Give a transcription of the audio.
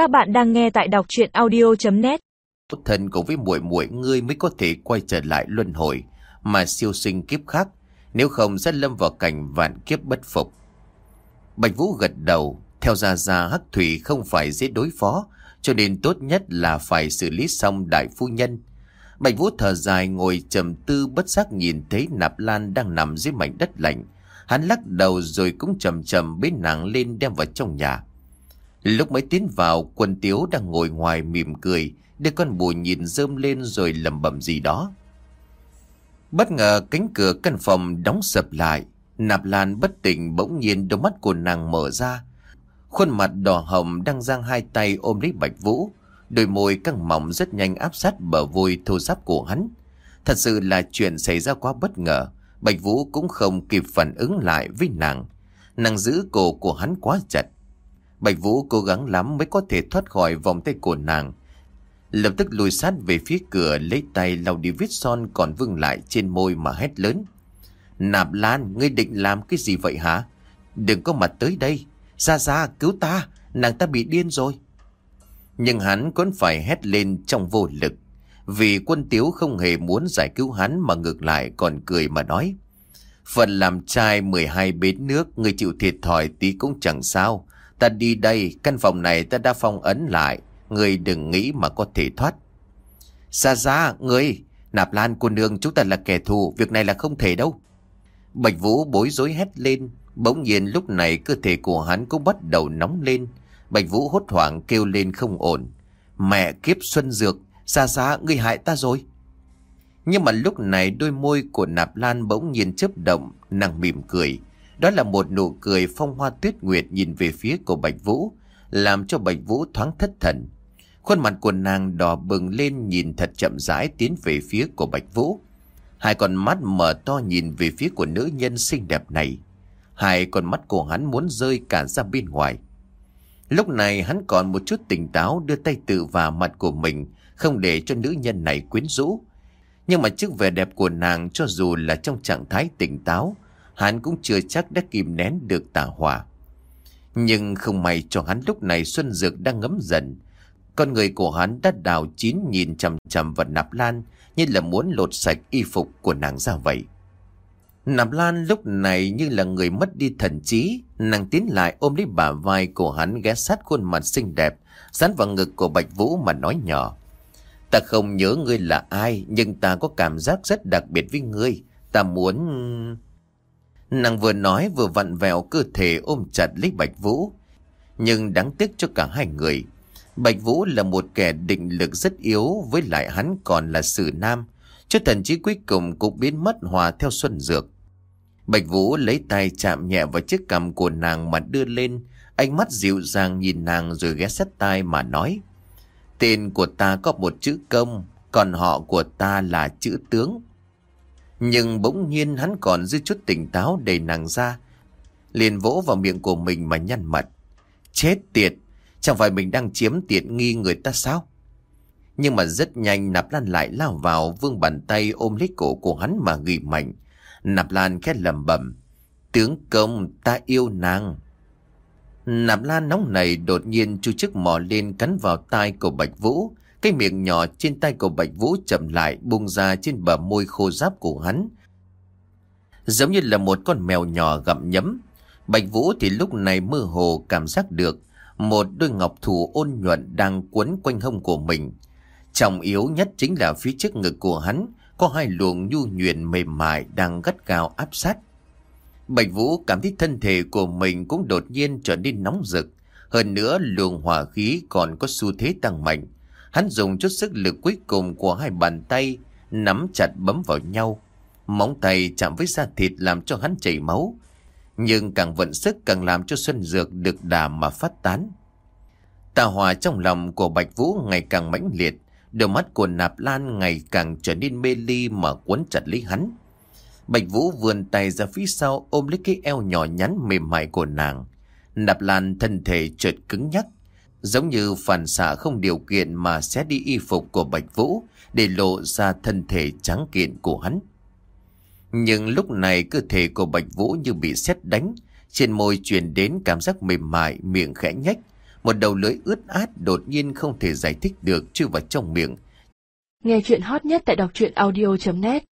Các bạn đang nghe tại đọc chuyện audio.net Thân cùng với muội muội ngươi mới có thể quay trở lại luân hồi mà siêu sinh kiếp khác, nếu không sẽ lâm vào cảnh vạn kiếp bất phục. Bạch Vũ gật đầu, theo ra ra Hắc Thủy không phải dễ đối phó, cho nên tốt nhất là phải xử lý xong đại phu nhân. Bạch Vũ thở dài ngồi trầm tư bất giác nhìn thấy Nạp Lan đang nằm dưới mảnh đất lạnh. Hắn lắc đầu rồi cũng chầm chầm bế nàng lên đem vào trong nhà. Lúc mới tiến vào, quân tiếu đang ngồi ngoài mỉm cười, đưa con bù nhìn rơm lên rồi lầm bầm gì đó. Bất ngờ cánh cửa căn phòng đóng sập lại, nạp lan bất tỉnh bỗng nhiên đôi mắt của nàng mở ra. Khuôn mặt đỏ hồng đang giang hai tay ôm lấy bạch vũ, đôi môi căng mỏng rất nhanh áp sát bờ vôi thô giáp của hắn. Thật sự là chuyện xảy ra quá bất ngờ, bạch vũ cũng không kịp phản ứng lại với nàng. Nàng giữ cổ của hắn quá chặt. Bạch Vũ cố gắng lắm mới có thể thoát khỏi vòng tay của nàng. Lập tức lùi sát về phía cửa lấy tay lau đi vết son còn vương lại trên môi mà hét lớn. Nạp Lan, ngươi định làm cái gì vậy hả? Đừng có mặt tới đây. Ra ra, cứu ta, nàng ta bị điên rồi. Nhưng hắn vẫn phải hét lên trong vô lực. Vì quân tiếu không hề muốn giải cứu hắn mà ngược lại còn cười mà nói. Phần làm trai 12 bến nước, người chịu thiệt thòi tí cũng chẳng sao. Ta đi đây, căn phòng này ta đã phong ấn lại, người đừng nghĩ mà có thể thoát. Xa xa, người, nạp lan cô nương chúng ta là kẻ thù, việc này là không thể đâu. Bạch Vũ bối rối hét lên, bỗng nhiên lúc này cơ thể của hắn cũng bắt đầu nóng lên. Bạch Vũ hốt hoảng kêu lên không ổn. Mẹ kiếp xuân dược, xa xa, ngươi hại ta rồi. Nhưng mà lúc này đôi môi của nạp lan bỗng nhiên chớp động, nàng mỉm cười. Đó là một nụ cười phong hoa tuyết nguyệt nhìn về phía của Bạch Vũ, làm cho Bạch Vũ thoáng thất thần. Khuôn mặt của nàng đỏ bừng lên nhìn thật chậm rãi tiến về phía của Bạch Vũ. Hai con mắt mở to nhìn về phía của nữ nhân xinh đẹp này. Hai con mắt của hắn muốn rơi cả ra bên ngoài. Lúc này hắn còn một chút tỉnh táo đưa tay tự vào mặt của mình, không để cho nữ nhân này quyến rũ. Nhưng mà trước vẻ đẹp của nàng cho dù là trong trạng thái tỉnh táo, hắn cũng chưa chắc đã kìm nén được tà hỏa. Nhưng không may cho hắn lúc này Xuân Dược đang ngấm dần. Con người của hắn đã đào chín nhìn chằm chằm vào nạp lan như là muốn lột sạch y phục của nàng ra vậy. Nạp lan lúc này như là người mất đi thần trí, nàng tiến lại ôm lấy bả vai của hắn ghé sát khuôn mặt xinh đẹp, dán vào ngực của Bạch Vũ mà nói nhỏ. Ta không nhớ ngươi là ai, nhưng ta có cảm giác rất đặc biệt với ngươi. Ta muốn... Nàng vừa nói vừa vặn vẹo cơ thể ôm chặt lấy Bạch Vũ. Nhưng đáng tiếc cho cả hai người. Bạch Vũ là một kẻ định lực rất yếu với lại hắn còn là sử nam. Cho thần chí cuối cùng cũng biến mất hòa theo xuân dược. Bạch Vũ lấy tay chạm nhẹ vào chiếc cằm của nàng mà đưa lên. Ánh mắt dịu dàng nhìn nàng rồi ghé sát tai mà nói. Tên của ta có một chữ công, còn họ của ta là chữ tướng. Nhưng bỗng nhiên hắn còn dư chút tỉnh táo đầy nàng ra. Liền vỗ vào miệng của mình mà nhăn mặt. Chết tiệt! Chẳng phải mình đang chiếm tiện nghi người ta sao? Nhưng mà rất nhanh Nạp Lan lại lao vào vương bàn tay ôm lấy cổ của hắn mà ghi mạnh. Nạp Lan khét lầm bẩm, Tướng công, ta yêu nàng. Nạp Lan nóng này đột nhiên chu chức mò lên cắn vào tai của Bạch Vũ. Cái miệng nhỏ trên tay của Bạch Vũ chậm lại bung ra trên bờ môi khô giáp của hắn. Giống như là một con mèo nhỏ gặm nhấm. Bạch Vũ thì lúc này mơ hồ cảm giác được một đôi ngọc thủ ôn nhuận đang quấn quanh hông của mình. Trọng yếu nhất chính là phía trước ngực của hắn, có hai luồng nhu nhuyễn mềm mại đang gắt gao áp sát. Bạch Vũ cảm thấy thân thể của mình cũng đột nhiên trở nên nóng rực. Hơn nữa, luồng hỏa khí còn có xu thế tăng mạnh. Hắn dùng chút sức lực cuối cùng của hai bàn tay, nắm chặt bấm vào nhau. Móng tay chạm với da thịt làm cho hắn chảy máu. Nhưng càng vận sức càng làm cho Xuân Dược được đà mà phát tán. Tà hòa trong lòng của Bạch Vũ ngày càng mãnh liệt. Đôi mắt của Nạp Lan ngày càng trở nên mê ly mà cuốn chặt lấy hắn. Bạch Vũ vươn tay ra phía sau ôm lấy cái eo nhỏ nhắn mềm mại của nàng. Nạp Lan thân thể chợt cứng nhắc, giống như phản xạ không điều kiện mà xé đi y phục của Bạch Vũ để lộ ra thân thể trắng kiện của hắn. Nhưng lúc này cơ thể của Bạch Vũ như bị xét đánh, trên môi truyền đến cảm giác mềm mại, miệng khẽ nhách, Một đầu lưỡi ướt át đột nhiên không thể giải thích được chui vào trong miệng. Nghe chuyện hot nhất tại đọc truyện audio.net